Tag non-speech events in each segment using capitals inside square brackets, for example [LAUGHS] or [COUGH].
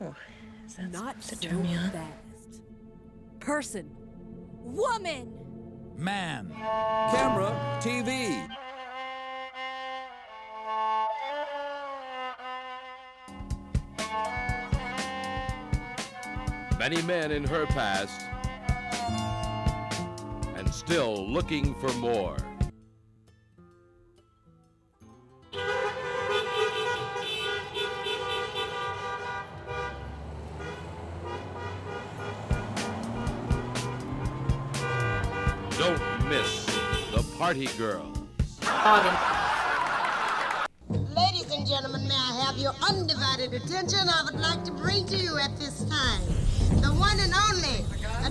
Oh, is that Not supposed so to turn me on? fast. Person. Woman. Man. Camera, TV. Many men in her past, and still looking for more. Party Girls. Ladies and gentlemen, may I have your undivided attention? I would like to bring to you at this time the one and only a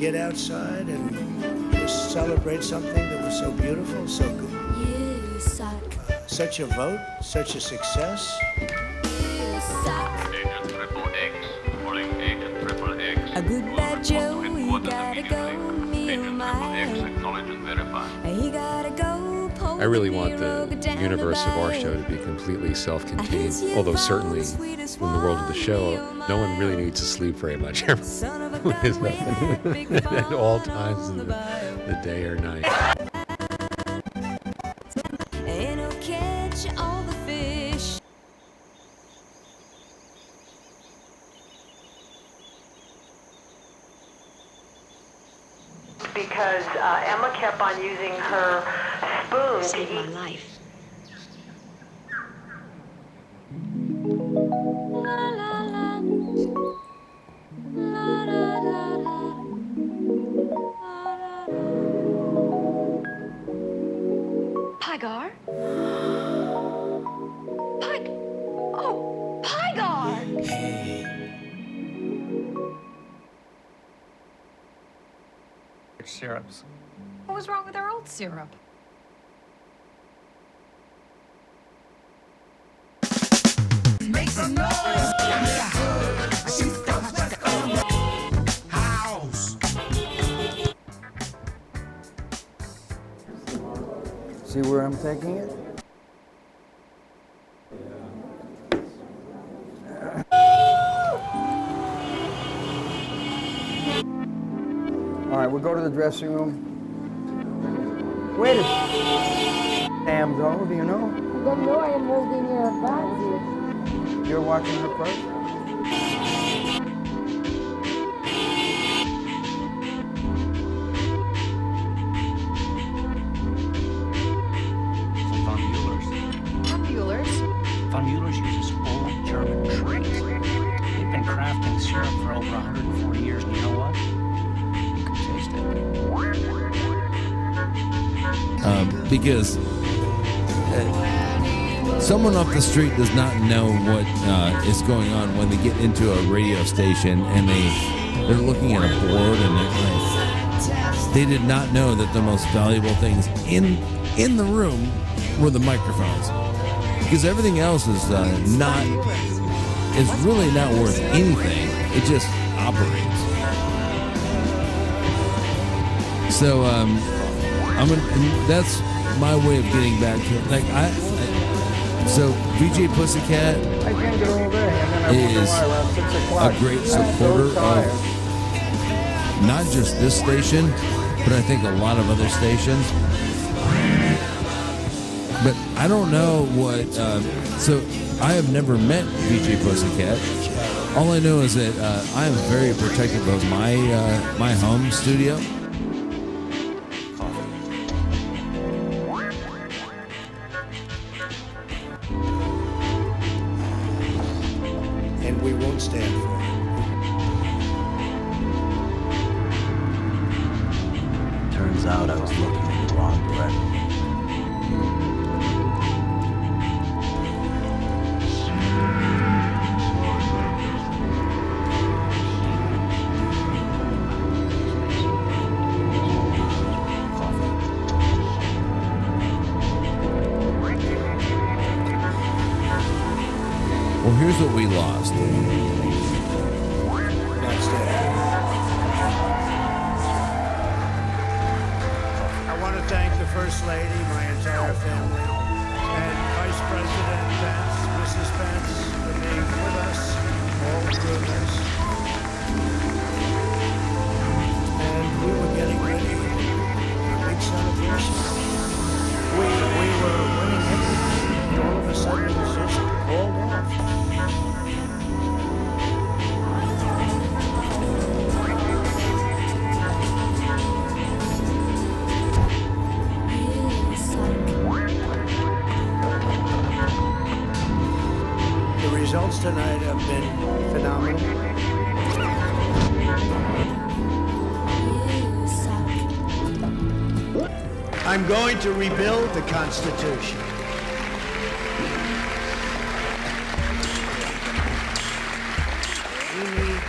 get outside and just celebrate something that was so beautiful, so good. You suck. Uh, such a vote, such a success. You suck. Agent Triple X, calling Agent Triple X. A good bad Joe, he gotta go. immediately. Me Agent and Triple X, my. acknowledge and verify. He gotta go. I really want the universe of our show to be completely self contained. Although, certainly, in the world of the show, no one really needs to sleep very much. [LAUGHS] Son of a Everyone is gun with that big nothing [LAUGHS] at all times on in the the, day or night. And he'll catch all the fish. because uh, Emma kept on using her spoon to Saved my life. Syrups. What was wrong with our old syrup? See where I'm taking it? We'll go to the dressing room. Wait a damn though, do you know? Don't know I am holding your bag. You're watching her purse? Because uh, someone off the street does not know what uh, is going on when they get into a radio station and they they're looking at a board and they're like, they did not know that the most valuable things in in the room were the microphones because everything else is uh, not is really not worth anything. It just operates. So um, I'm gonna, that's my way of getting back to like I. I so VJ Pussycat I can't get and then is a great supporter of not just this station, but I think a lot of other stations. but I don't know what. Uh, so I have never met VJ Pussycat. All I know is that uh, I am very protective of my uh, my home studio. Out I was looking in the wrong direction. Constitution. We need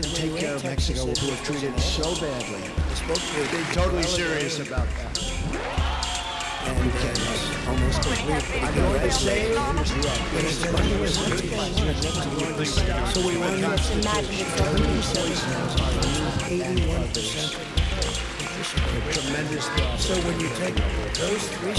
to take care of Mexico, who have treated us so badly. They're totally serious about that. And uh, almost complete. I'm going to save as much as we can. So we want to eighty-one percent. Tremendous job. So when you take those three,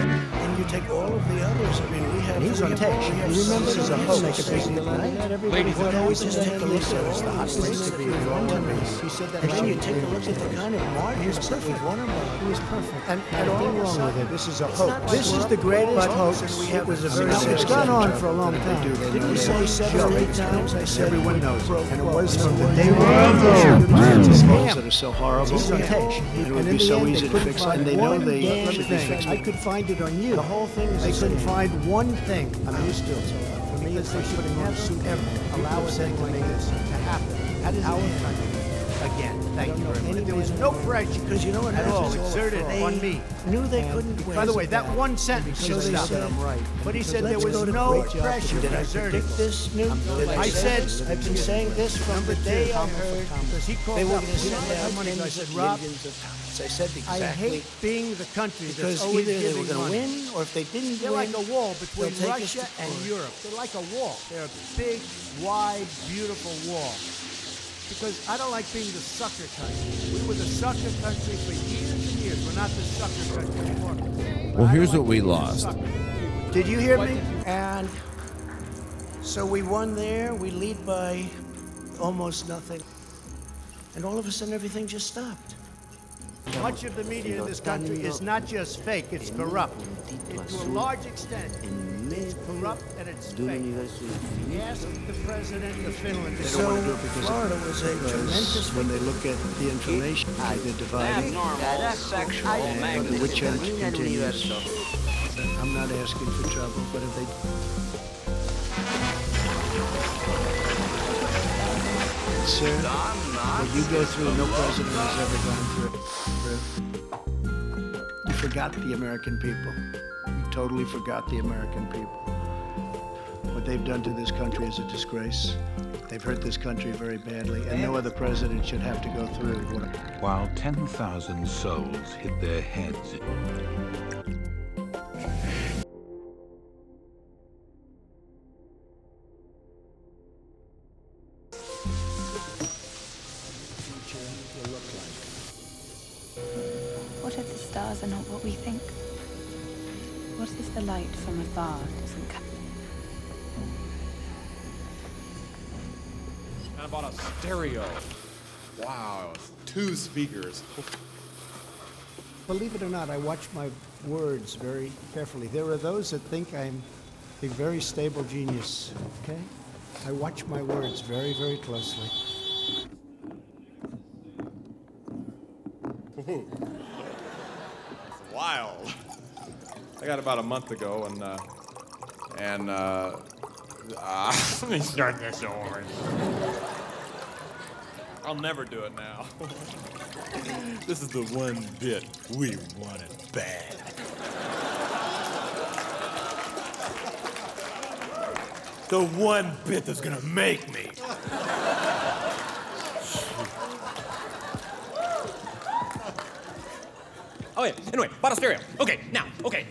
and you take all of the others, I mean, we have. He's on we tape. have- we have- You remember this is a that? Make a big deal out of that. Ladies Well, and always gentlemen, just take a look at it. It's the hot place to be. We've won the race. He said that. And then you take a look at the kind of margins that we've won him by. He was perfect. And, Not and a all thing of a wrong with it. this is a It's hoax. This is the greatest hoax. We have was a very serious it's gone on for a long time. Didn't know you say seven or eight times? I said Everyone knows. And it was from from the the day day one. one. It's a scam. that are so horrible. He's on tape. And it would be so easy to fix, and they know they should be fixed. I could find it on you. The whole thing is They the couldn't find one thing. I'm used to it. For me, it's they should never ever allow a thing like this to happen. That is our country. Again, thank you very much. There was no pressure Because you know what at all It's all a exerted on me. Knew they couldn't win. By the way, that one sentence should stop. said I'm right. But he said there was no pressure Did I exerted. this? Did I said, I've been saying this from the day I heard because he called they were up, going to we send don't have out money. I said, Rob, millions of pounds. I said I hate being the country because that's always either they were going to win, or if they didn't They're win, like a wall between they'll take us Russia and. Europe. They're like a wall. They're a big, wide, beautiful wall. Because I don't like being the sucker country. We were the sucker country for years and years. We're not the sucker country anymore. Well, here's don't what we lost. Did you hear me? And so we won there. We lead by almost nothing. And all of a sudden, everything just stopped. Much of the media in this country is not just fake, it's corrupt. And to a large extent, it's corrupt and it's fake. Ask the president of Finland. They don't to do Florida was a tremendous. When they look at the information, they're divided. sexual And the witch hunt continues. I'm not asking for trouble, but if they Sir, what you go through, no president has ever gone through. You forgot the American people. You totally forgot the American people. What they've done to this country is a disgrace. They've hurt this country very badly, and no other president should have to go through what While 10,000 souls hit their heads. Stereo. Wow, two speakers. believe it or not, I watch my words very carefully. There are those that think I'm a very stable genius, okay? I watch my words very, very closely. Ooh. It's wild. I got about a month ago, and uh, and uh, uh, let me start this over. I'll never do it now. [LAUGHS] this is the one bit we wanted bad. The one bit that's gonna make me. Oh yeah. Anyway, bought a stereo. Okay, now, okay.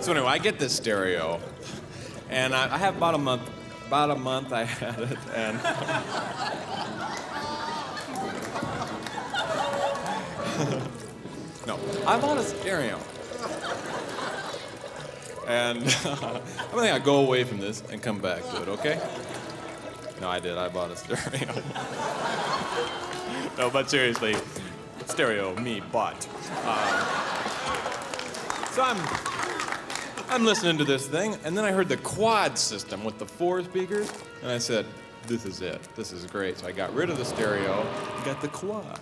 So anyway, I get this stereo, and I, I have about a month. About a month I had it, and [LAUGHS] no, I bought a stereo, and I think I go away from this and come back to it. Okay? No, I did. I bought a stereo. [LAUGHS] no, but seriously, stereo me bought. Uh, so I'm I'm listening to this thing, and then I heard the quad system with the four speakers, and I said, "This is it. This is great." So I got rid of the stereo, got the quad.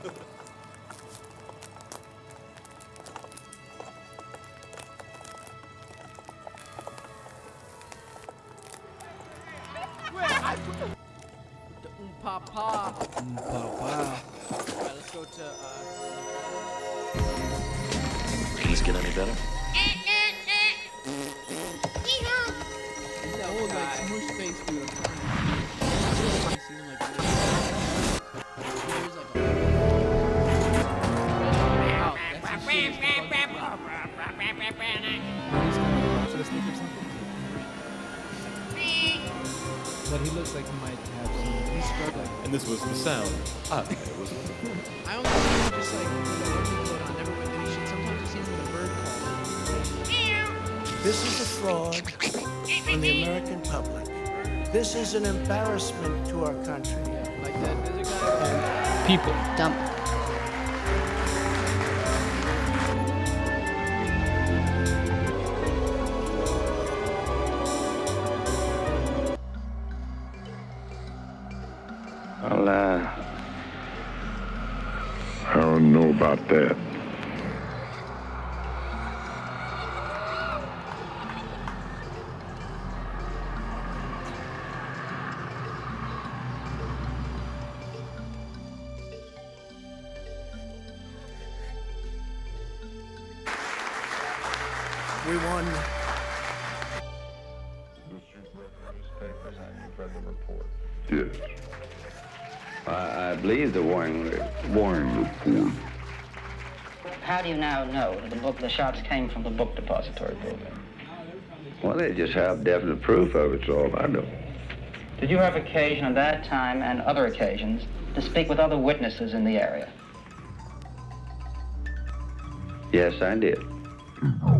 This is an embarrassment to our country. Like that, there's a guy. People. Dump. Well, uh, I don't know about that. The shots came from the book depository building? Well, they just have definite proof of it, so all I know. Did you have occasion at that time and other occasions to speak with other witnesses in the area? Yes, I did. Oh,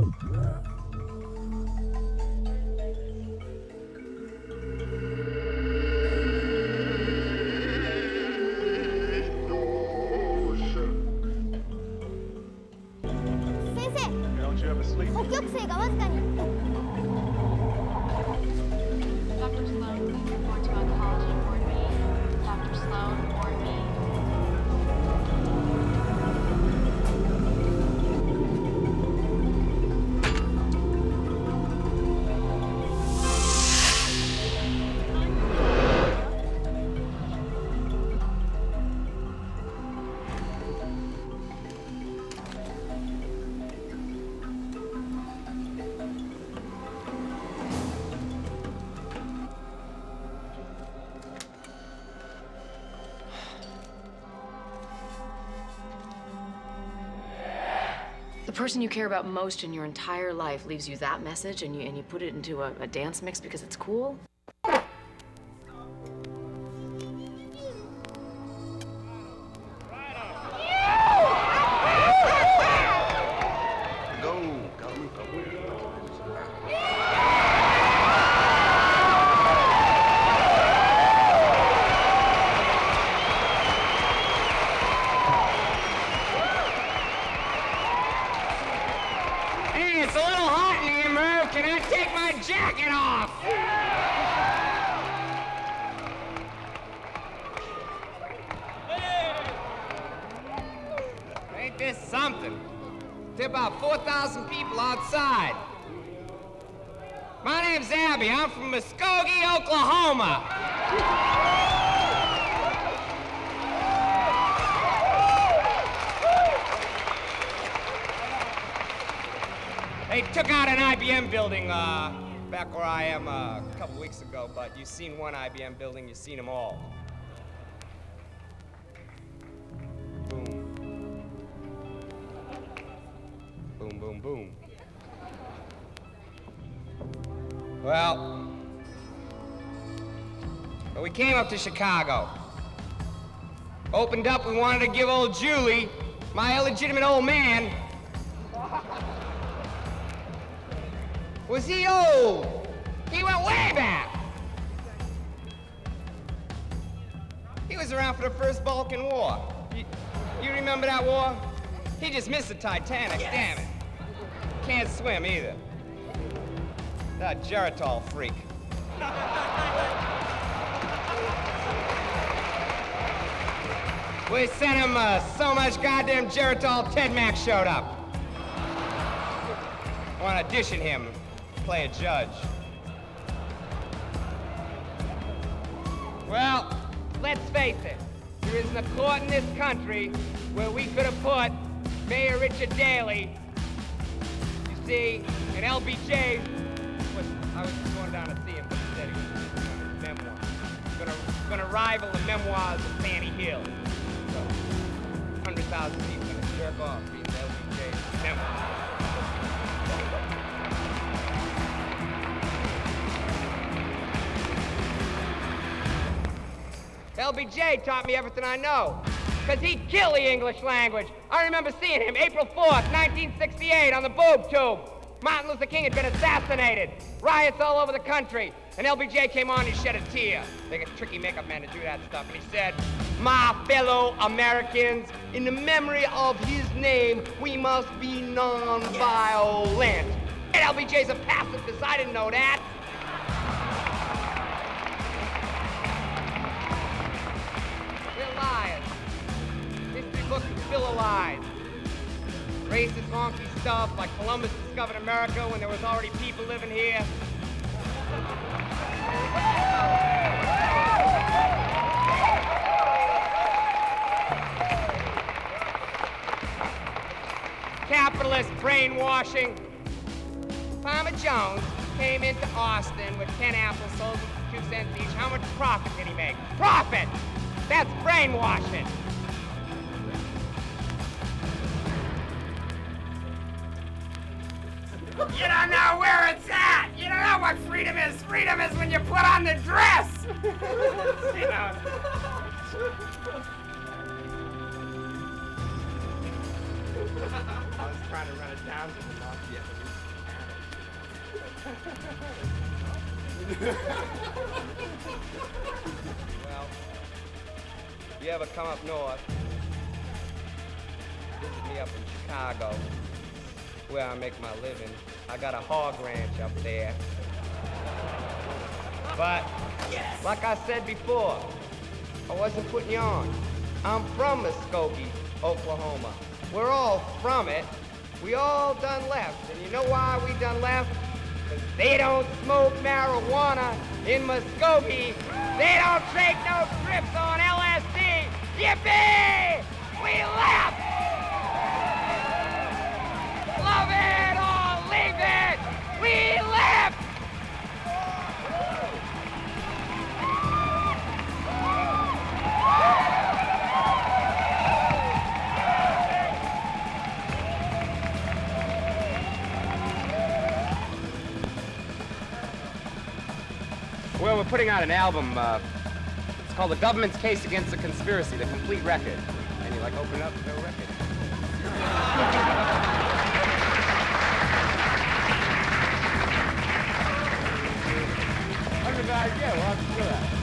The person you care about most in your entire life leaves you that message and you, and you put it into a, a dance mix because it's cool? You've seen them all. Boom. Boom, boom, boom. Well, we came up to Chicago. Opened up, we wanted to give old Julie, my illegitimate old man, [LAUGHS] was he old? Was around for the first Balkan War. You, you remember that war? He just missed the Titanic, damn it. Can't swim either. That Geritol freak. We sent him uh, so much goddamn Geritol, Ted Mack showed up. I want to audition him, play a judge. Well, let's face it, there isn't a court in this country where we could have put Mayor Richard Daley. You see, and LBJ was, I was just going down to see him, but said he was doing his memoir. Gonna, gonna rival the memoirs of Fanny Hill. So, 100,000 people gonna jerk off reading LBJ's memoir. LBJ taught me everything I know. Because he'd kill the English language. I remember seeing him April 4th, 1968, on the boob tube. Martin Luther King had been assassinated. Riots all over the country. And LBJ came on and he shed a tear. They get tricky makeup man to do that stuff. And he said, My fellow Americans, in the memory of his name, we must be non-violent. And LBJ's a pacifist. I didn't know that. Still alive. Racist, honky stuff like Columbus discovered America when there was already people living here. Capitalist brainwashing. Farmer Jones came into Austin with 10 apples sold for 2 cents each. How much profit did he make? Profit! That's brainwashing. You don't know where it's at. You don't know what freedom is. Freedom is when you put on the dress. [LAUGHS] I was trying to run it down to the mafia. [LAUGHS] well, if you ever come up north, visit me up in Chicago, where I make my living. I got a hog ranch up there. But, like I said before, I wasn't putting you on. I'm from Muskogee, Oklahoma. We're all from it. We all done left. And you know why we done left? Because they don't smoke marijuana in Muskogee. They don't take no trips on LSD. Yippee! We left! We left! Well, we're putting out an album. Uh, it's called The Government's Case Against the Conspiracy, the complete record. And you like open up, the record. [LAUGHS] That's a good idea. We'll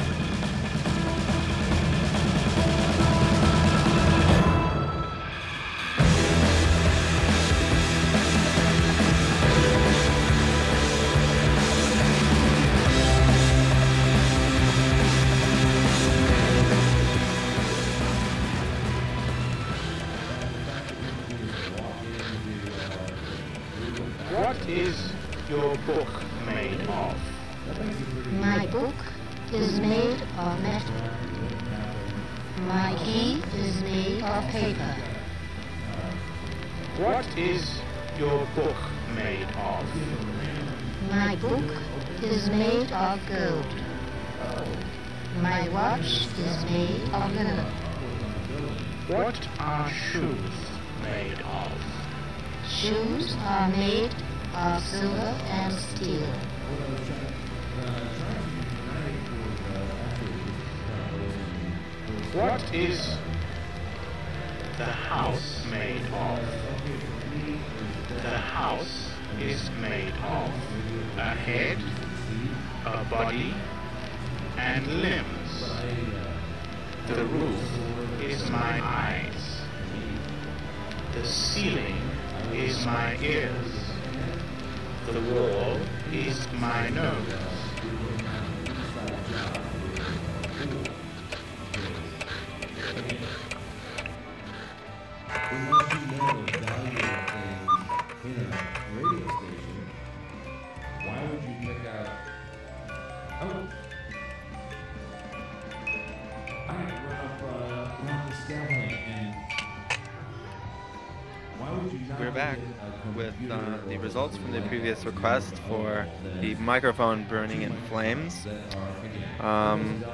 We're back with uh, the results from the previous request for the microphone burning in flames. Um,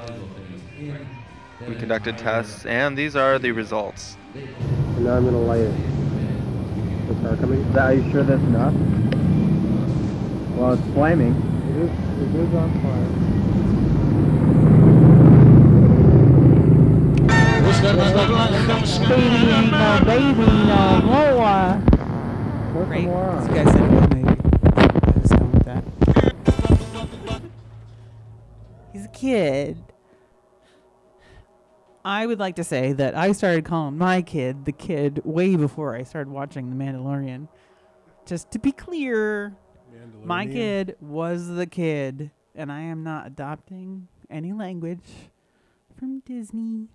we conducted tests, and these are the results. And now I'm gonna light it. The car coming? Are you sure that's enough? Well, it's flaming. It is, it is on fire. Baby ain't no baby no more. Right. This guy said it was maybe. I just uh, go with that. He's a kid. I would like to say that I started calling my kid the kid way before I started watching The Mandalorian. Just to be clear, my kid was the kid, and I am not adopting any language from Disney.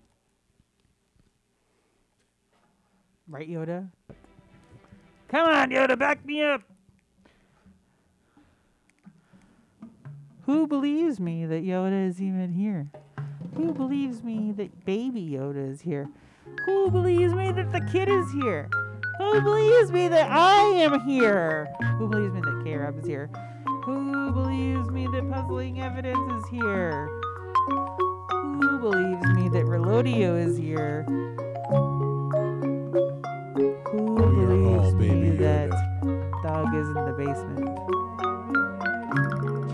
Right, Yoda? Come on, Yoda, back me up. Who believes me that Yoda is even here? Who believes me that baby Yoda is here? Who believes me that the kid is here? Who believes me that I am here? Who believes me that K-Rab is here? Who believes me that puzzling evidence is here? Who believes me that Relodio is here? Who believes me that dog is in the basement?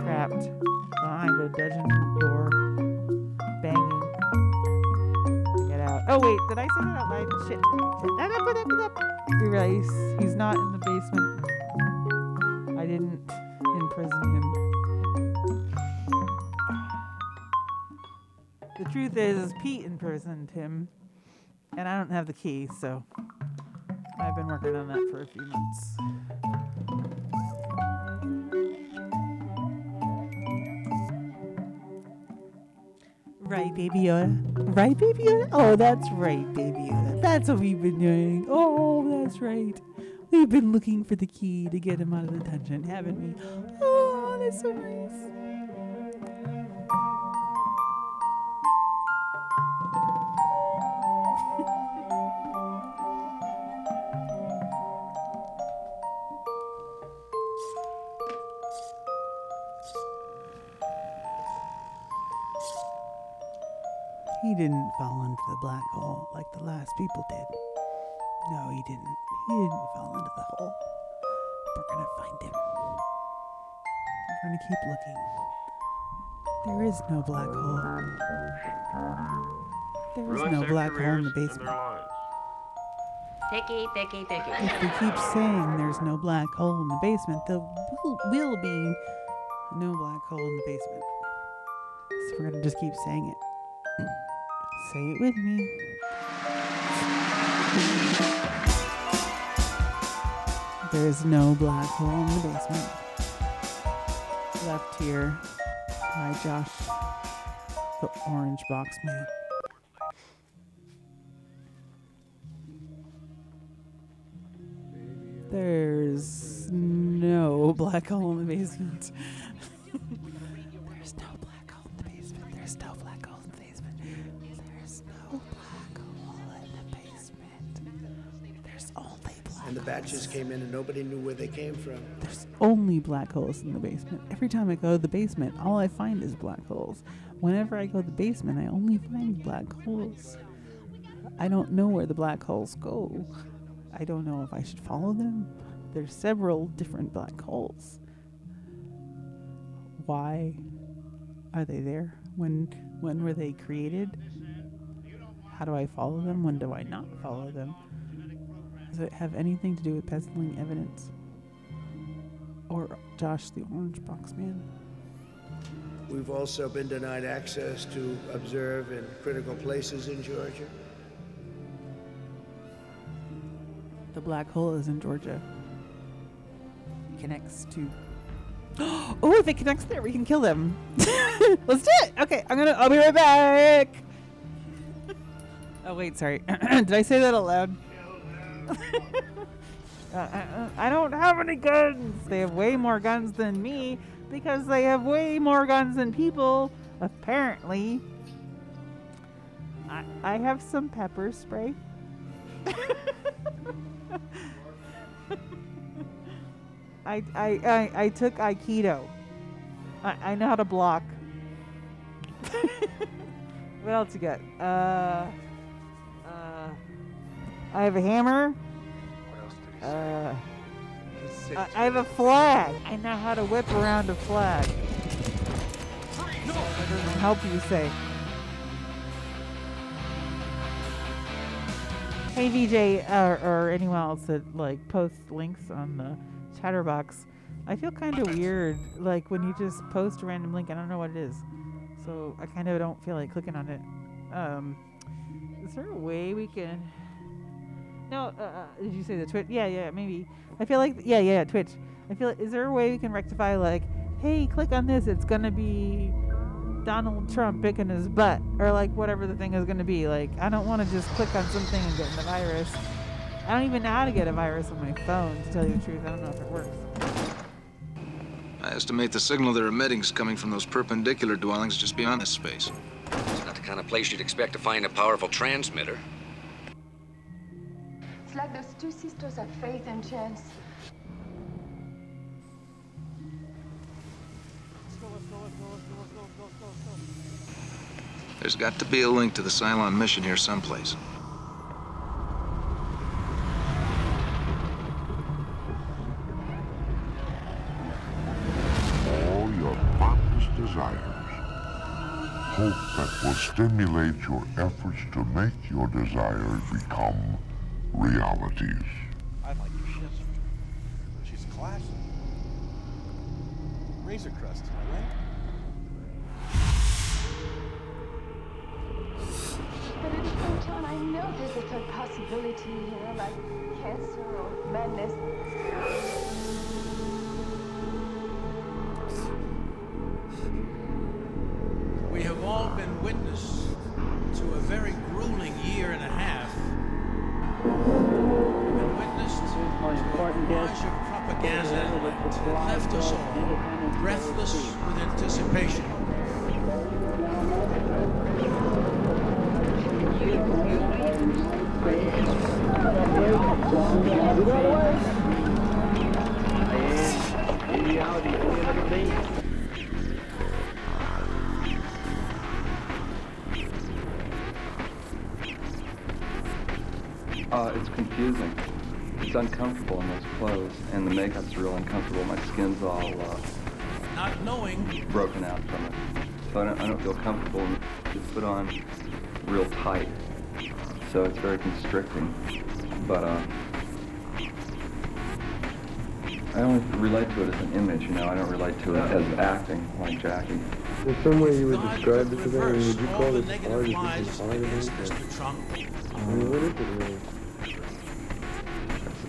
Trapped behind a dungeon door, banging. Get out. Oh wait, did I say that out loud? Shit. You're. He's, he's not in the basement. I didn't imprison him. The truth is, Pete imprisoned him, and I don't have the key, so I've been working on that for a few months. Right, Baby Yoda? Right, Baby Yoda? Oh, that's right, Baby Yoda. That's what we've been doing. Oh, that's right. We've been looking for the key to get him out of the dungeon, haven't we? Oh, that's so nice. Into the black hole like the last people did. No, he didn't. He didn't fall into the hole. We're gonna find him. We're gonna keep looking. There is no black hole. There is no black hole in the basement. Picky, picky, picky. If we keep saying there's no black hole in the basement, there will, will be no black hole in the basement. So we're gonna just keep saying it. Say it with me. There's no black hole in the basement. Left here by Josh, the orange box man. There's no black hole in the basement. Batches came in and nobody knew where they came from. There's only black holes in the basement. Every time I go to the basement, all I find is black holes. Whenever I go to the basement, I only find black holes. I don't know where the black holes go. I don't know if I should follow them. There's several different black holes. Why are they there? When when were they created? How do I follow them? When do I not follow them? Does it have anything to do with puzzling evidence? Or Josh the Orange Box Man? We've also been denied access to observe in critical places in Georgia. The black hole is in Georgia. It connects to. [GASPS] Oh, if it connects there, we can kill them. [LAUGHS] Let's do it. Okay, I'm gonna. I'll be right back. [LAUGHS] oh wait, sorry. [CLEARS THROAT] Did I say that out loud? Uh, uh, I don't have any guns. They have way more guns than me because they have way more guns than people. Apparently. I I have some pepper spray. [LAUGHS] I, I, I, I took Aikido. I, I know how to block. [LAUGHS] what else you got? Uh, uh, I have a hammer. Uh, I, I have a flag. I know how to whip around a flag. Doesn't help you say. Hey VJ or, or anyone else that like posts links on the chatterbox. I feel kind of weird like when you just post a random link. I don't know what it is, so I kind of don't feel like clicking on it. Um, is there a way we can? No, uh, uh, did you say the Twitch? Yeah, yeah, maybe. I feel like yeah, yeah, Twitch. I feel like, is there a way we can rectify like, hey, click on this. It's gonna be Donald Trump picking his butt, or like whatever the thing is gonna be. Like, I don't want to just click on something and get the virus. I don't even know how to get a virus on my phone. To tell you the truth, I don't know if it works. I estimate the signal they're emitting is coming from those perpendicular dwellings just beyond this space. It's not the kind of place you'd expect to find a powerful transmitter. It's like those two sisters have faith and chance. There's got to be a link to the Cylon mission here someplace. all your fondest desires. Hope that will stimulate your efforts to make your desires become realities. I like your ship. She's classy. Razor crest, am I right? But at the same time, I know there's a third possibility here, like cancer or madness. We have all been witness to a very grueling year and a half. We've been witness to a barrage of propaganda that left us all breathless with anticipation. Uh, confusing. It's uncomfortable in those clothes, and the makeup's real uncomfortable. My skin's all uh, Not knowing broken out from it, so I don't, I don't feel comfortable. It's put on real tight, so it's very constricting. But uh, I only relate to it as an image, you know. I don't relate to it as acting like Jackie. There's some way you would describe it to them, would you call all the this art? Is lies this art of it? Mr. Trump. I mean, what is it really?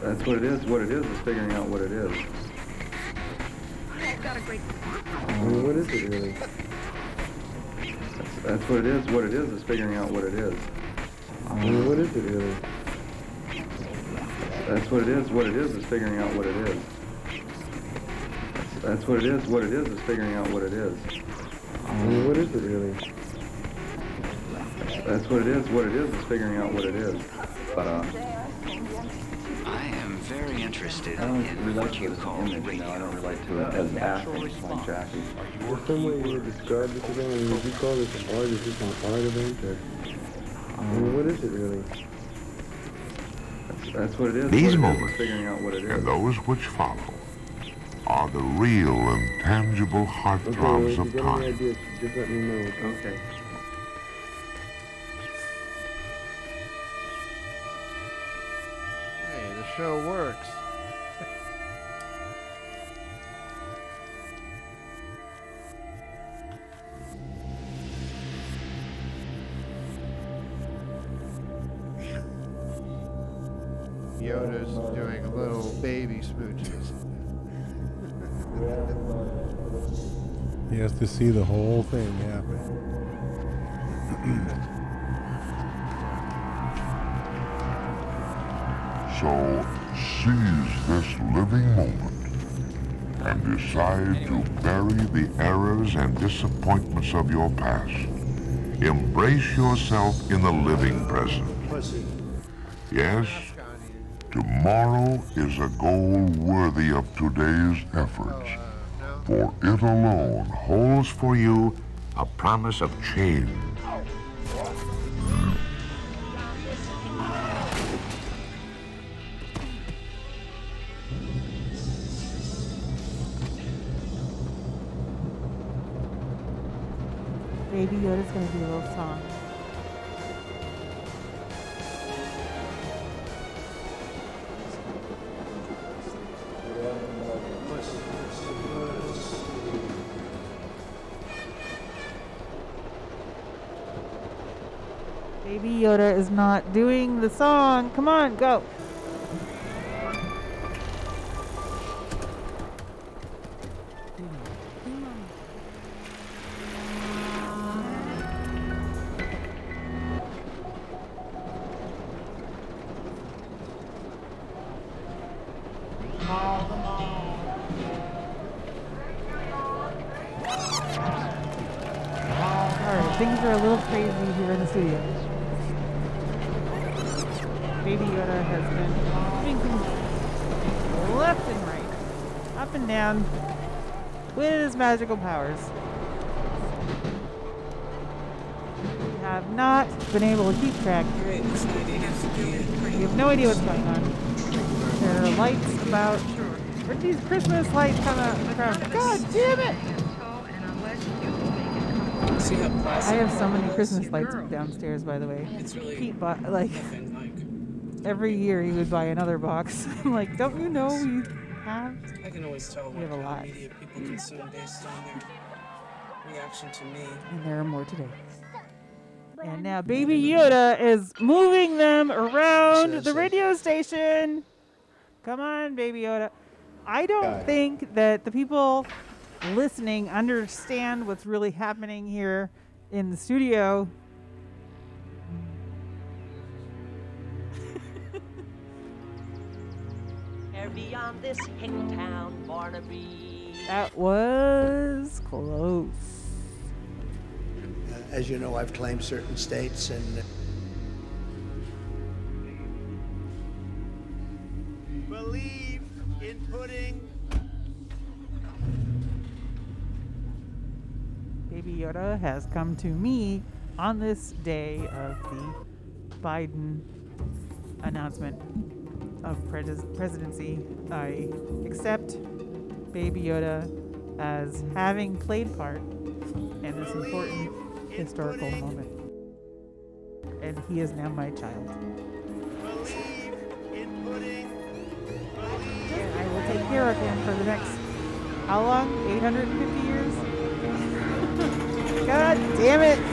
That's what it is. What it is is figuring out what it is. I've got a great what is it really? That's, that's what it is. What it is is figuring out what it is. I mean, what is it really? That's what it is. What it is is figuring out what it is. That's what it is. What it is is figuring out what it is. I mean, what is it really? That's what it is. What it is is figuring out what it is. But uh, very interested I don't in relate what to you it as call an image. You know, I don't relate to it as acting like Jackie. There's some way you would describe this again. I mean, would you call this an art? Is this an art event? Or, I mean, what is it really? That's, that's what it is. These what it is is moments figuring out what it is. and those which follow are the real and tangible Okay, well, heartthrobs of time. ideas, just let me know. Okay. Show works. Yoda's doing a little baby smooches. He has to see the whole thing happen. So seize this living moment and decide to bury the errors and disappointments of your past. Embrace yourself in the living present. Yes, tomorrow is a goal worthy of today's efforts, for it alone holds for you a promise of change. Song. Come on, go. And down, with his magical powers. We have not been able to keep track. We have no idea what's going on. There are lights about. Where'd these Christmas lights come out in the ground? God damn it! I have so many Christmas lights downstairs, by the way. It's really Pete bought like like. every year he would buy another box. [LAUGHS] I'm like, don't you know we have? I can always tell We have what a kind lot. of media people consume based on their reaction to me. And there are more today. And now Baby Yoda is moving them around the radio station. Come on, Baby Yoda. I don't think that the people listening understand what's really happening here in the studio. Beyond this hick town, Barnaby. That was close. As you know, I've claimed certain states and uh, Believe in putting Baby Yoda has come to me on this day of the Biden announcement of pres- presidency. I accept Baby Yoda as having played part in this important historical moment. And he is now my child. And I will take care of him for the next, how long? 850 years? [LAUGHS] God damn it! [LAUGHS]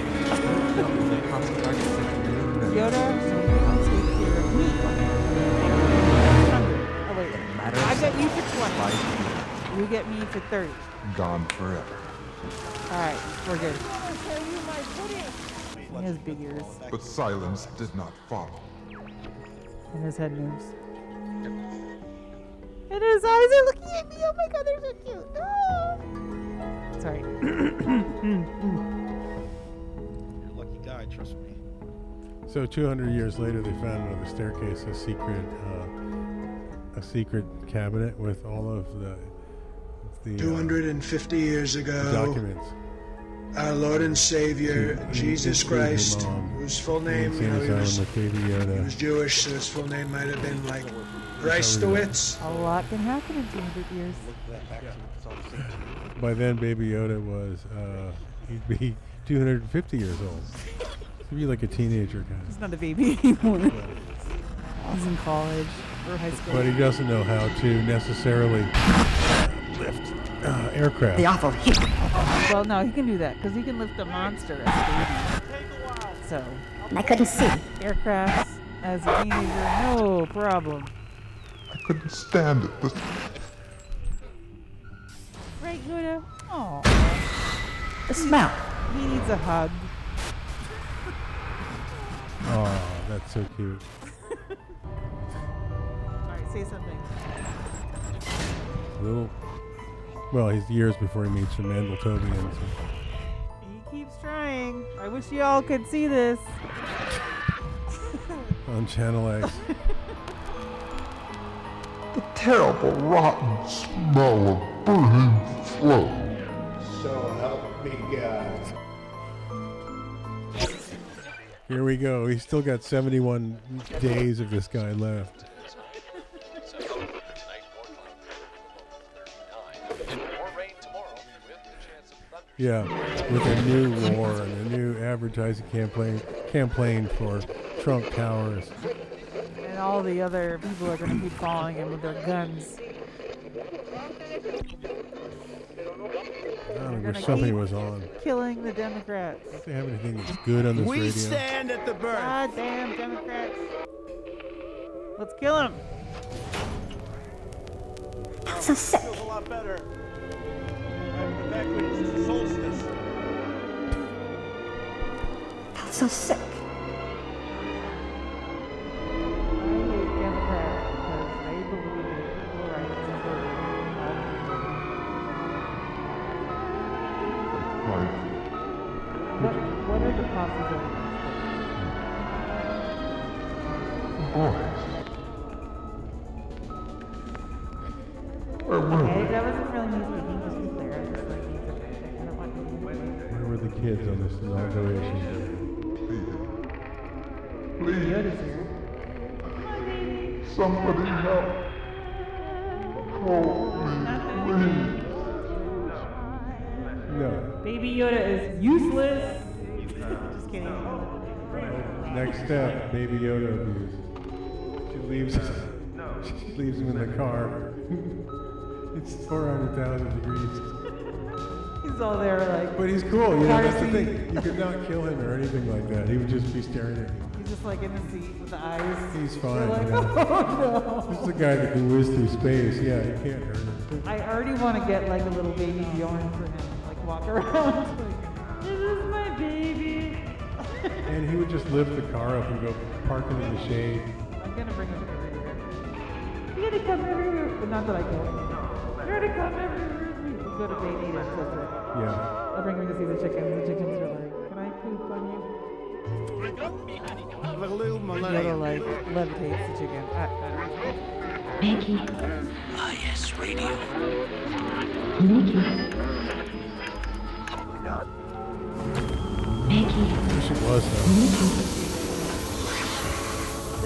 Yoda, I got you for 20. You get me for 30. Gone forever. Alright, we're good. He has big ears. But silence did not follow. And his head moves. And his eyes are looking at me. Oh my god, they're so cute. Ah. Sorry. You're a lucky guy, trust me. So 200 years later, they found another staircase, a secret, uh, a secret cabinet with all of the the uh, 250 years ago, documents. our Lord and Savior, To- Jesus to Christ, whose full name, you know, he was, asylum with Baby Yoda. he was Jewish, so his full name might have been like Christowitz. A lot can happen in 200 years. By then, Baby Yoda was uh, he'd be 250 years old. He'd be like a teenager kind He's not a baby [LAUGHS] anymore. He's in college or high school. But he doesn't know how to necessarily lift uh, aircraft. The awful Well, no, he can do that because he can lift a monster as a baby. So. I couldn't see. Aircrafts as a teenager, no problem. I couldn't stand it. This Right, Yoda? Oh. The smell. He needs a hug. Oh, that's so cute. Alright, say something. Little. Well, he's years before he meets the Mandalorians. He keeps trying. I wish you all could see this. [LAUGHS] on Channel X. the terrible, rotten smell of burning flesh. So help me God. Here we go. He's still got 71 days of this guy left. Yeah, with a new war and a new advertising campaign campaign for Trump Towers. And all the other people are going to keep following him with their guns. I don't They're wish gonna something keep was on. Killing the Democrats. Don't they have anything that's good on this We radio? stand at the birth. God damn Democrats. Let's kill him. So sick. Feels a lot better. The fact that it's solstice. So sick. What, what are the possibilities? Where Okay, that wasn't really me speaking, just be clear. Were the kids on this inauguration? Yoda's here. Somebody help. Call me, No. Baby Yoda is useless. just kidding. Next step, Baby Yoda abuse. She leaves. She leaves him in the car. [LAUGHS] it's 400,000 degrees. He's all there like. But he's cool, you know, that's the thing. You could not kill him or anything like that. He would just be staring at you. He's just like in the seat with the eyes. He's You're fine. like, you [LAUGHS] know. oh This is the guy that can whiz through space. Yeah, you can't hurt him. I already want to get like a little baby Bjorn for him. Like walk around. [LAUGHS] like, this is my baby. [LAUGHS] And he would just lift the car up and go park it in the shade. I'm gonna bring him everywhere. You're gonna come everywhere. But not that I can. You're gonna come everywhere with me. We go to baby and that's it. Yeah. I'll bring him to see the chickens. The chickens are like, can I poop on you? Little Yoda like levitates the chicken. I, I, Maggie. Ah, yes, radio. Maggie. Maggie. Wish it was though.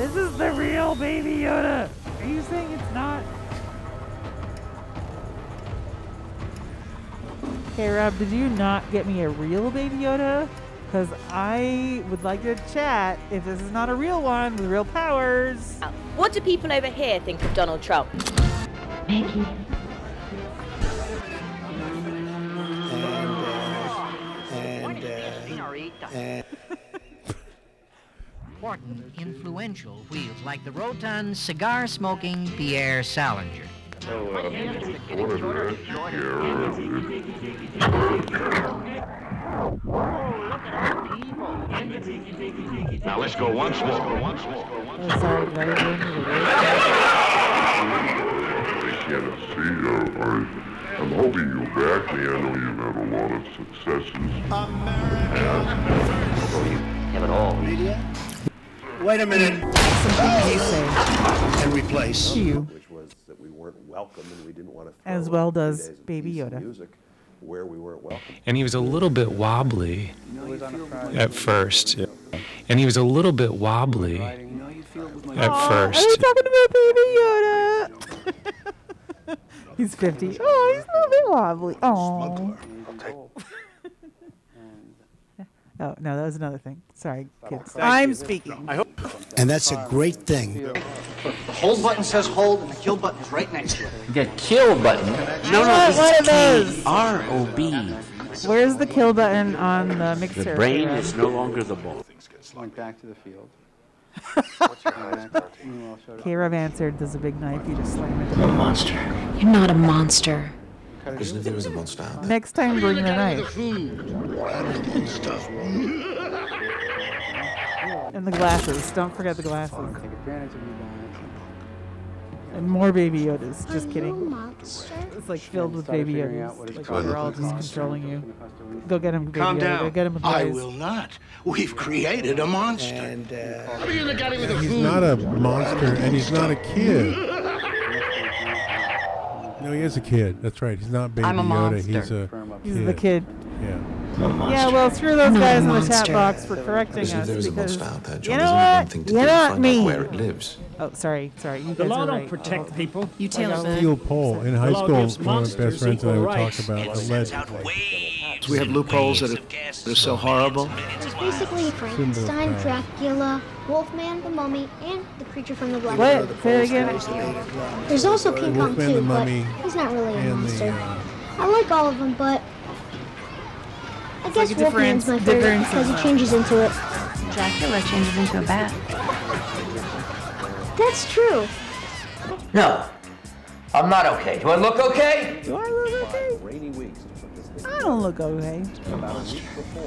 This is the real Baby Yoda. Are you saying it's not? Okay, Rob, did you not get me a real Baby Yoda? Because I would like to chat if this is not a real one with real powers. What do people over here think of Donald Trump? Maggie. And, uh, and Important, influential wheels like the Rotan cigar smoking Pierre Salinger. Now let's go once more. Once more. Oh, sorry, did I ruin your video? Tennessee. Uh, I, I'm hoping you'll back me. I know you've had a lot of successes. Have it all. Wait a minute. And replace. You. Which was that we weren't welcome and we didn't want to. As well does Baby Yoda. Music where we weren't welcome. And he was a little bit wobbly at first. And he was a little bit wobbly at first. Are we talking about Baby Yoda? [LAUGHS] he's 50. Oh, he's a little bit wobbly. Oh. Oh, no, that was another thing. Sorry, kids. I'm speaking. I hope. And that's a great thing. The hold button says hold, and the kill button is right next to it. The kill button? No, no, this what is those? R O B. Where's the kill button on the mixer? The brain Karen? is no longer the ball. Went back to the field. [LAUGHS] K-Rev answered, there's a big knife, you just slam it. I'm a monster. You're not a monster. Isn't if there was a monster out there? Next time, bring the knife. And the glasses. Don't forget the glasses. Take advantage of you, And more Baby Yodas. Just kidding. It's like filled with Baby figuring Yodas. what it's Like called. they're all just controlling you. Go get him, Baby Calm Yoda. down. Go get him with I will not. We've created a monster. And uh, He's not a monster, and he's not a kid. No, he is a kid. That's right. He's not Baby I'm a Yoda. monster. He's a He's kid. the kid. Yeah. Yeah, well, screw those Not guys in the chat monster. box for correcting Isn't us there is a because monster out there, you know isn't it one what? thing to You're do to not find me. out where it lives? Oh, sorry, sorry. You The guys law are don't right. protect oh. people. You tell Well, us Theo Pole in high The school, gives one of my monsters best friends and I equal would talk rights. about allegedly. We have loopholes that are, that are so horrible. There's basically Frankenstein, Dracula, Wolfman, the Mummy, and the creature from the Black What? Lagoon. Say it again. There's also King Kong Wolfman, too, the but he's not really a and the, monster. uh, I like all of them, but I like guess a Wolfman's my favorite because he uh, changes into it. Dracula changes into a bat. That's true. No. I'm not okay. Do I look okay? Do I look okay? Rainy weeks. I don't look okay.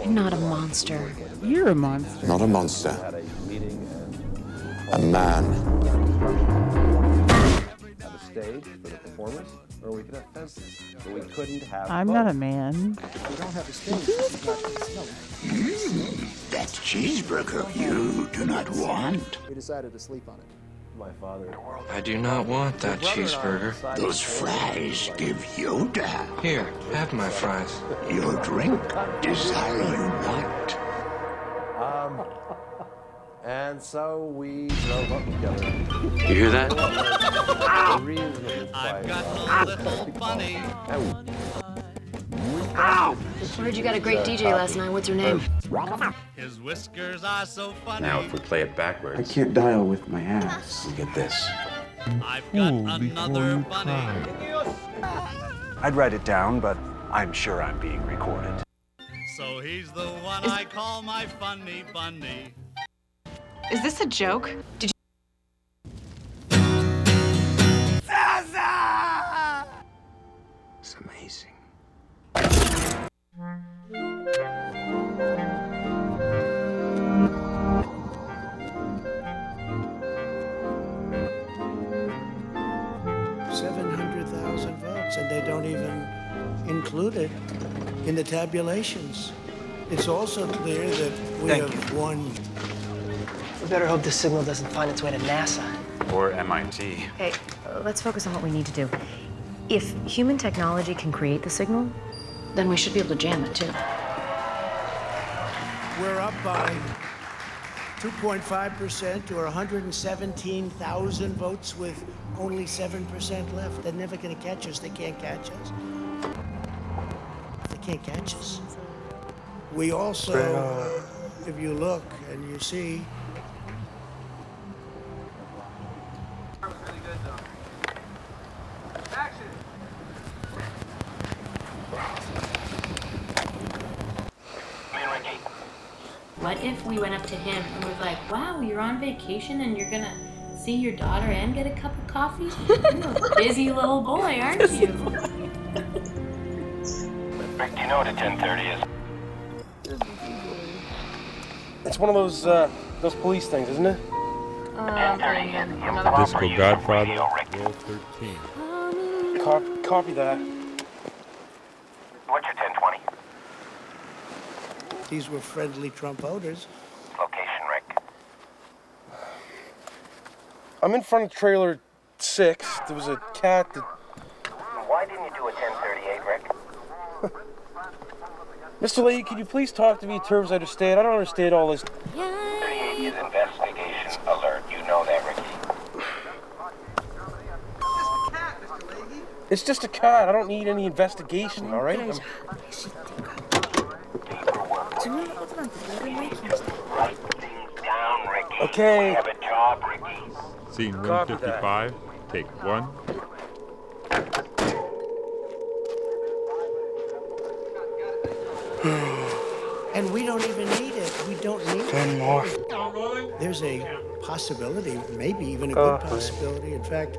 You're not a monster. You're a monster. Not a monster. A meeting and A man. have a stage for the performance, or we could have fences. But we couldn't have. I'm both. not a man. We don't have a stage, it's not gonna sell. That cheeseburger you do not want. We decided to sleep on it. My father. I do not want that cheeseburger. Those fries give Yoda. Here, have my fries. Your drink desire you not. Um, and so we drove up together. You hear that? Reasonably quiet. Heard you got a great uh, DJ last night. What's your name? His whiskers are so funny. Now, if we play it backwards, I can't dial with my ass. we get this. I've got Ooh, before another you bunny. cry. I'd write it down, but I'm sure I'm being recorded. So he's the one I call my funny bunny. Is this a joke? Did It's tabulations. It's also clear that we Thank have won. We better hope this signal doesn't find its way to NASA. Or MIT. Hey, let's focus on what we need to do. If human technology can create the signal, then we should be able to jam it too. We're up by 2.5% or 117,000 votes with only 7% left. They're never going to catch us. They can't catch us. They can't catch us. We also, uh, if you look and you see, What if we went up to him and was like, wow, you're on vacation and you're gonna see your daughter and get a cup of coffee? You're a busy little boy, aren't [LAUGHS] you? Rick, know what a 1030 is? It's one of those uh, those police things, isn't it? Disco Godfather, Roll 13. Copy, copy that. What's your 1020? These were friendly Trump voters. Location, Rick. I'm in front of trailer six. There was a cat that. Why didn't you do a 1038, Rick? Mr. Lahey, can you please talk to me in terms I understand? I don't understand all this. 38 is investigation alert. You know that, Ricky. It's just a cat. I don't need any investigation, all right? I'm- Write things down, Ricky. Okay. We have a job, Ricky. Scene Copy that. 155, take one. [GASPS] And we don't even need it. We don't need Ten it. more. There's a possibility, maybe even a Uh, good possibility. In fact,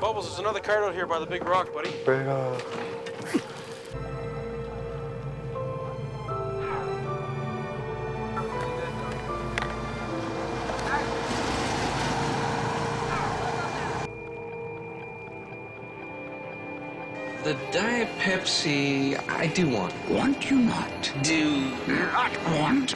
Bubbles, there's another card out here by the big rock, buddy. Right on. The Diet Pepsi, I do want. Want you not? Do Not want.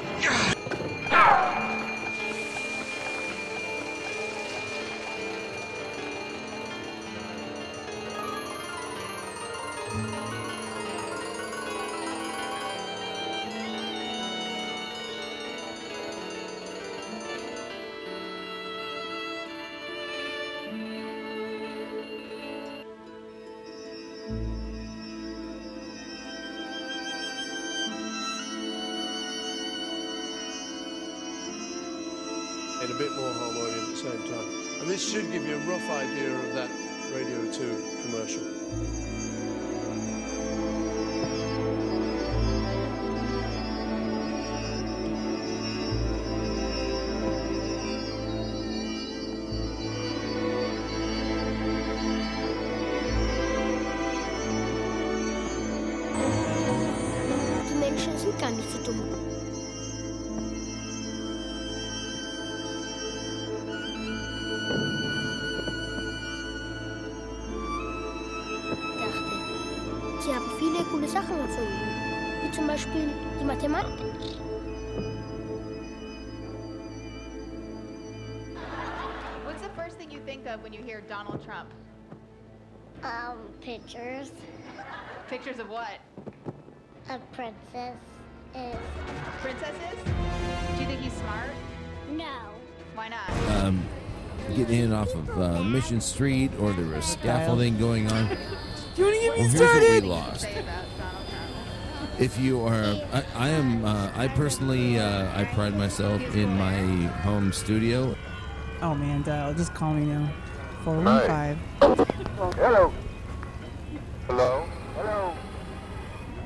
A bit more harmonium at the same time. And this should give you a rough idea of that Radio 2 commercial. Zum Beispiel die Mathematik. What's the first thing you think of when you hear Donald Trump? Um, pictures. Pictures of what? A princess is. Princesses? Do you think he's smart? No. Why not? um, getting in off of uh, Mission Street, or there was scaffolding going on. Do you want to get Well, me here's what started? we lost. If you are, I, I am, uh, I personally, uh, I pride myself in my home studio. Oh man, dial. Just call me now. Four one five. Hello. Hello. Hello.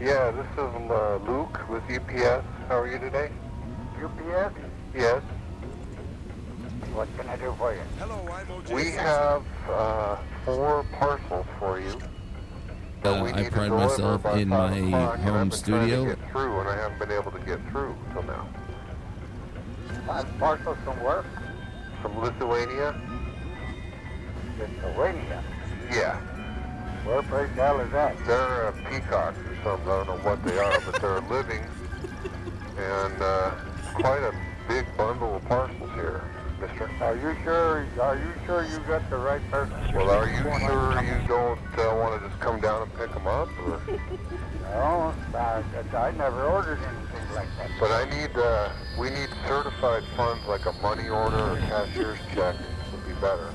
Yeah, this is uh, Luke with UPS. How are you today? UPS? Yes. What can I do for you? Hello, I'm We have uh, four parcels for you. That Uh, I pride myself in my o'clock, and I've home been trying to studio. get through, and I haven't been able to get through till now. Five parcels from where? From Lithuania. Lithuania? Yeah. Where place hell is that? They're uh, peacocks or something. I don't know what they are, but they're living. [LAUGHS] And uh, quite a big bundle of parcels here, mister. Are you sure? Are you sure you got the right person? Well, are you sure you don't uh, want to just come down and pick them up? Or? [LAUGHS] No, I, I never ordered anything like that. But I need, uh, we need certified funds like a money order or cashier's check would be better.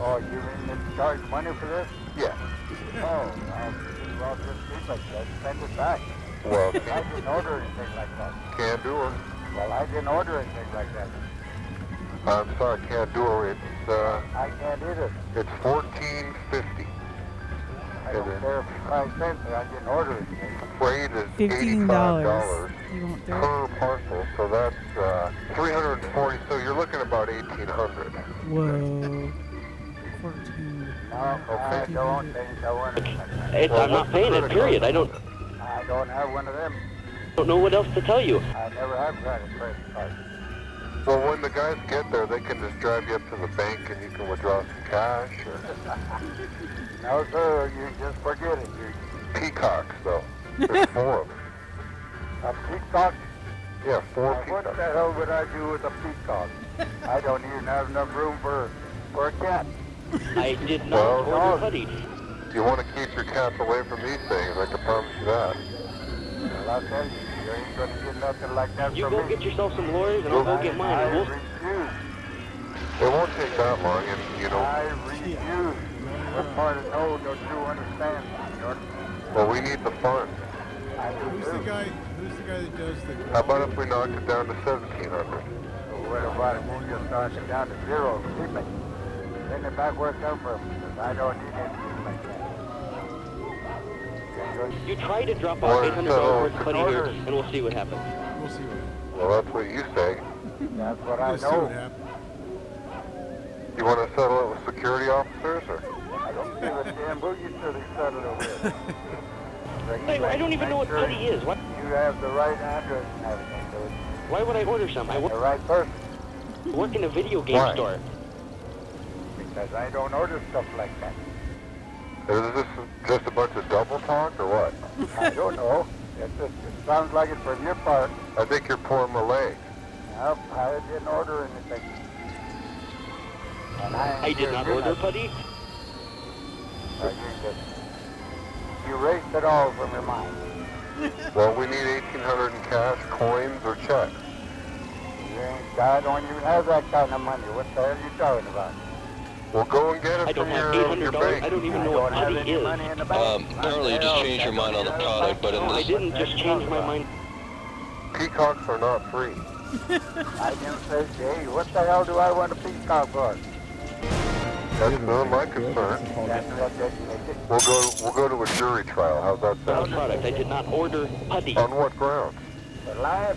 Oh, you mean to charge money for this? Yeah. Oh, I'll, well, just do like that. Send it back. Well, I didn't order anything like that. Can't do it. Well, I didn't order anything like that. I'm sorry, I can't do it. It's, uh... I can't either. It's fourteen fifty. I don't care if it's five cents, I didn't order it. Freight is Fifteen eighty-five dollars. dollars You won't do it. per parcel, so that's, uh, three hundred and forty, so you're looking about eighteen hundred. Whoa. Fourteen. No, I don't think I want it. It's, I'm not paying it, period. I don't I don't have one of them. I don't know what else to tell you. I never have got a credit card. Well, when the guys get there, they can just drive you up to the bank and you can withdraw some cash. Or... [LAUGHS] No, sir, you just forget it. You Peacocks, though. [LAUGHS] There's four of them. a peacock? Yeah, four Now, what the hell would I do with a peacock? I don't even have enough room for for a cat. [LAUGHS] I did not Well, order no. putty. You want to keep your cats away from these things, I can promise you that. Well, I'll tell you, you ain't gonna get nothing like that You from go me. get yourself some lawyers and I'll go get mine. I and we'll- refuse. It won't take that long, and you know. I refuse. What part of no don't you understand, senor? Well, we need the funds. I Who's the guy? Who's the guy that does the? How about if we knock it down to seventeen hundred? What about it? We'll just knock it down to zero. Keep it. Send it back where it come from. 'cause I don't need anything like that. You try to drop off eight hundred dollars worth of putty here, and we'll see what happens. We'll see what. Well, that's what you say. That's what I We'll see what know. happens. You want to settle it with security officers, or? I don't give a damn who you should have settled it with. [LAUGHS] Hey, I don't even know what Make sure putty is. What? You have the right address and everything, so it's Why would I order some? I wo- the right person. work in a video game Why? store. Because I don't order stuff like that. Is this just a bunch of double talk, or what? I don't know. It just it sounds like it from your part. I think you're poor Malay. leg. Nope, I didn't order anything. And I, I did not order nothing. putty. So you just you erased it all from your mind. [LAUGHS] Well, we need eighteen hundred in cash, coins, or checks. You ain't, I don't even have that kind of money. What the hell are you talking about? Well, go and get it I don't from have your, eight hundred your dollars. bank. I don't even know don't what have is. money in the bank. Um, apparently you just changed your mind on the product, but in No, I this didn't just change my mind. Peacocks are not free. [LAUGHS] I didn't say, hey, what the hell do I want a peacock for? That's none of my concern. That's what that makes it. We'll go. We'll go to a jury trial. How's that No sound? product. I did not order putty. On what grounds? The lion.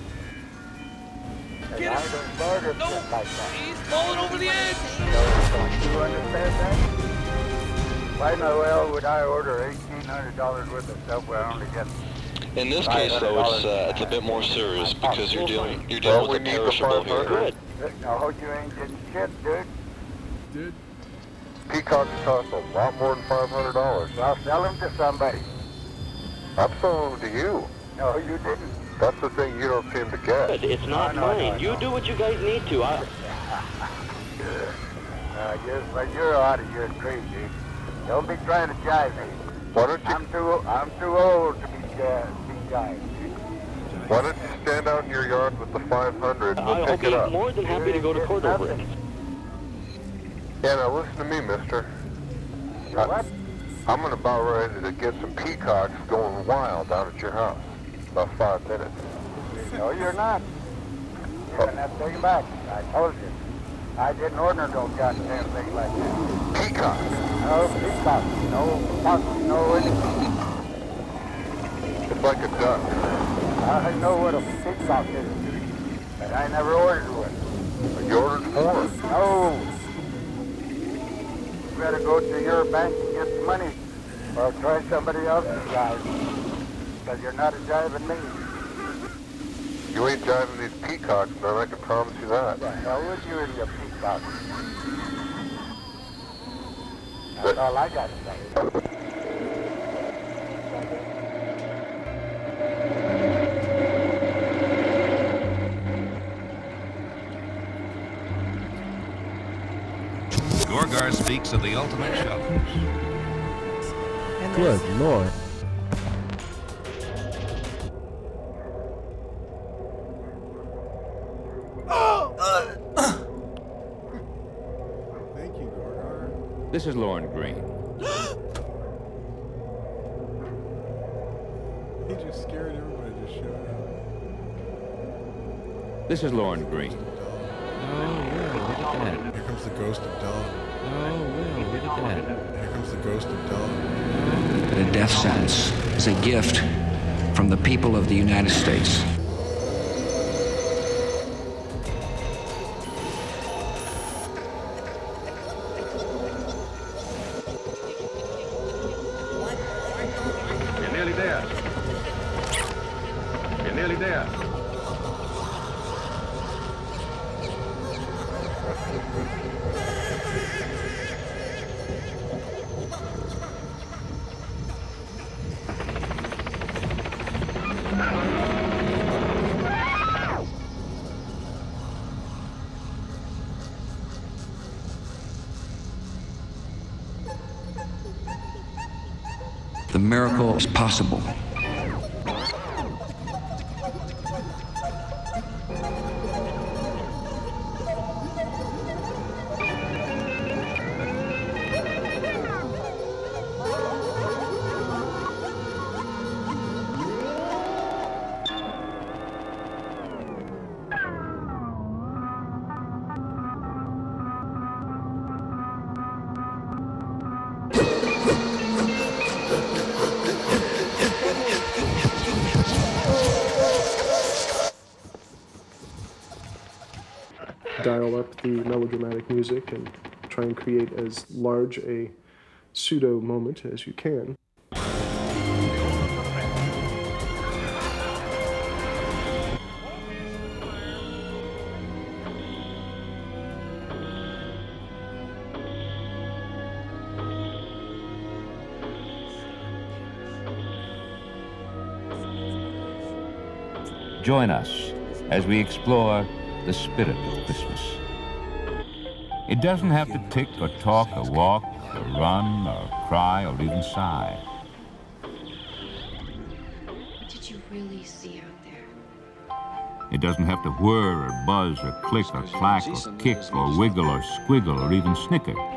And I don't order like that. He's falling over the edge. So, don't you understand that? Why in the hell would I order eighteen hundred dollars worth of stuff where I only get in this case though, it's uh, it's a bit more serious because you're dealing you're dealing we with a perishable here. 500. No, you ain't getting shit, dude. Dude, Peacocks cost a lot more than five hundred dollars. I'll sell them to somebody. I'm selling them to you. No, you didn't. That's the thing you don't seem to get. Good. It's not No, no, no, mine. You no. do what you guys need to. I, [LAUGHS] Uh, you're, but you're out of your tree, dude. Don't be trying to jive me. Why don't you I'm too, I'm too old to be, uh, be jived. Why don't you stand out in your yard with the 500 and we'll I'll pick be it up? more than happy to go to court over it. Yeah, now listen to me, mister. You what? I'm gonna about ready to get some peacocks going wild out at your house. About five minutes. No, you're not. You're gonna have to take it back. I told you. I didn't order no goddamn thing like that. Peacock. No peacock. No fox. No anything. It's like a duck. I know what a peacock is, but I never ordered one. But You ordered four. No. You better go to your bank and get the money, or try somebody else's jive. Because you're not a jiving me. You ain't driving these peacocks, man. I can promise you that. Hell with you and your peacock. That's all I got to say. Gorgar speaks of the ultimate shock. Good lord. This is Lauren Green. [GASPS] He just scared everybody. Just showed up. This is Lauren Green. Oh, Will, look at that. Here comes the ghost of dawn. Oh, Will, look at that. Here comes the ghost of dawn. The death sentence is a gift from the people of the United States. Up the melodramatic music and try and create as large a pseudo moment as you can. Join us as we explore the spirit of Christmas. It doesn't have to tick or talk or walk or run or cry or even sigh. What did you really see out there? It doesn't have to whir or buzz or click or clack or kick or wiggle or squiggle or even snicker.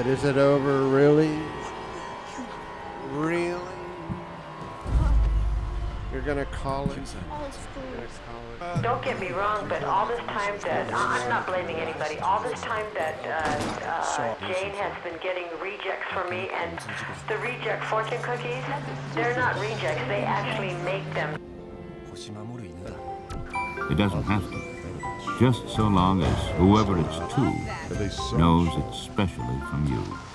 But is it over really? Really? You're gonna call it? Don't get me wrong, but all this time that I'm not blaming anybody. All this time that uh, uh, Jane has been getting rejects from me, and the reject fortune cookies, they're not rejects. They actually make them. It doesn't have to. Just so long as whoever it's to knows it's specially from you.